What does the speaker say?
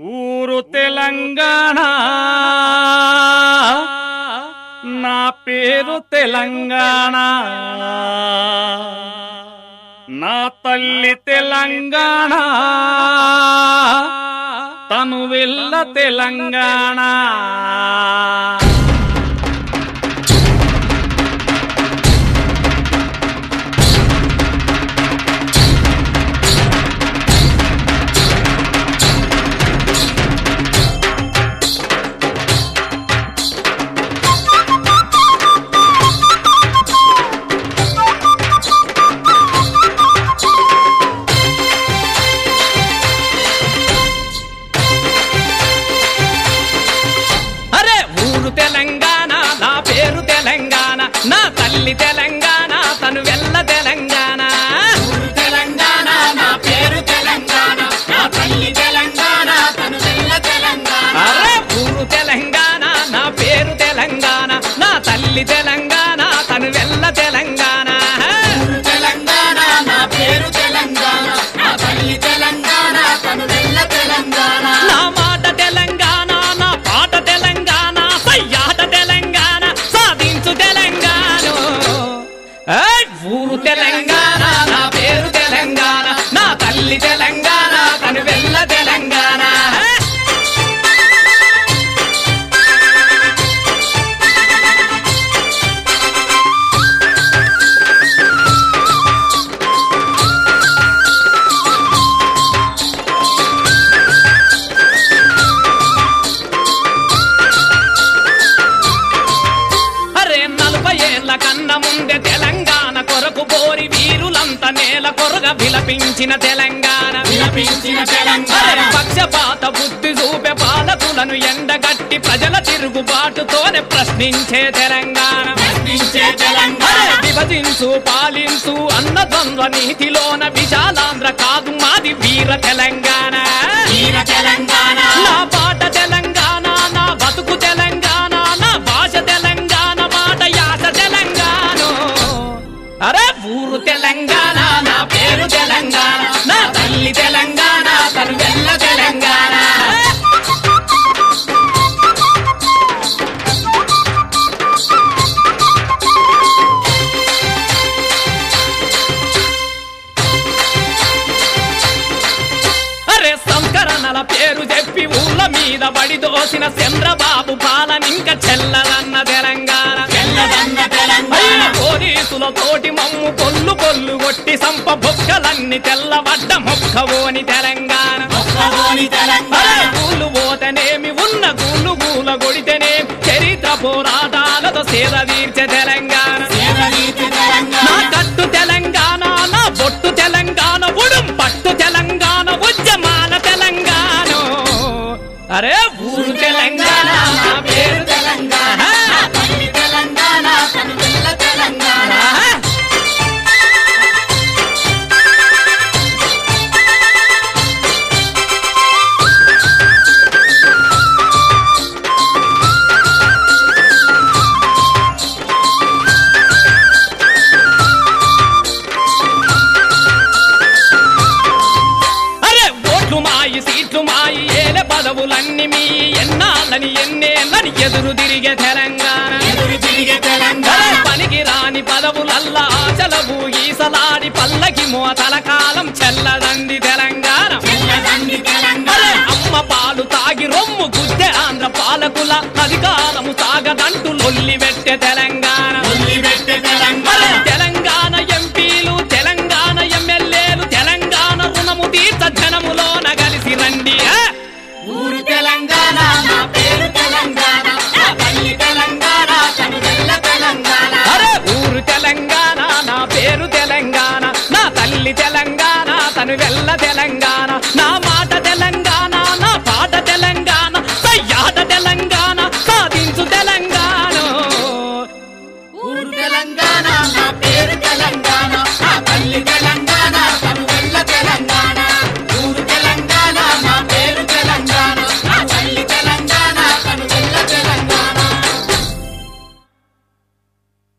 ఊరు తెలంగాణ. నా పేరు తెలంగాణ. నా తల్లి తెలంగాణ. తను వెళ్ళ తెలంగాణ. తల్లి తెలంగాణ తెలంగాణ నా పేరు తెలంగాణ నా తల్లి తెలంగాణ. కొరకు బోరి వీరులంతా నేల కొరగ విలపించిన తెలంగాణ విలపించిన తెలంగాణ. పక్షపాత బుద్ధి చూపే పాలకులను ఎండగట్టి ప్రజల తిరుగుబాటుతోనే ప్రశ్నించే తెలంగాణ. ప్రశ్నించే తెలంగాణ. విభజించు పాలించు అన్న ద్వంద్వ నీతిలోన విశాలాంధ్ర కాదు మాది వీర తెలంగాణ. అరే సంస్కరణల పేరు చెప్పి ఊళ్ళ మీద బడి దోసిన చంద్రబాబు పాలనింక చెల్లదన్న తెలంగాణ. అయిన పోలీసులతోటి మమ్ము కొల్లు కొల్లు కొట్టి సంప బొక్కలన్నీ తెల్లబడ్డ మొక్కవోని తెలంగాణ. గూళ్ళు పోతేనేమి ఉన్న గూళ్ళు గూల కొడితేనేమి చరిత్ర పోరాటాలతో సేద పదవులన్నీ మీ ఎన్నాళ్ళని ఎన్నేళ్ళని ఎదురు తిరిగే తెలంగాణ. ఎదురు తిరిగే తెలంగాణ. పనికి రాని పదవులల్లా ఆచలవు ఈసలాడి పల్లకి మోతల కాలం చెల్లదండి తెలంగాణ. అమ్మ పాలు తాగి రొమ్ము గుద్దె ఆంధ్ర పాలకుల అధికారము సాగదంటూ లొల్లి పెట్టే తెలంగాణ. తెలంగాణ. వెళ్ళ నా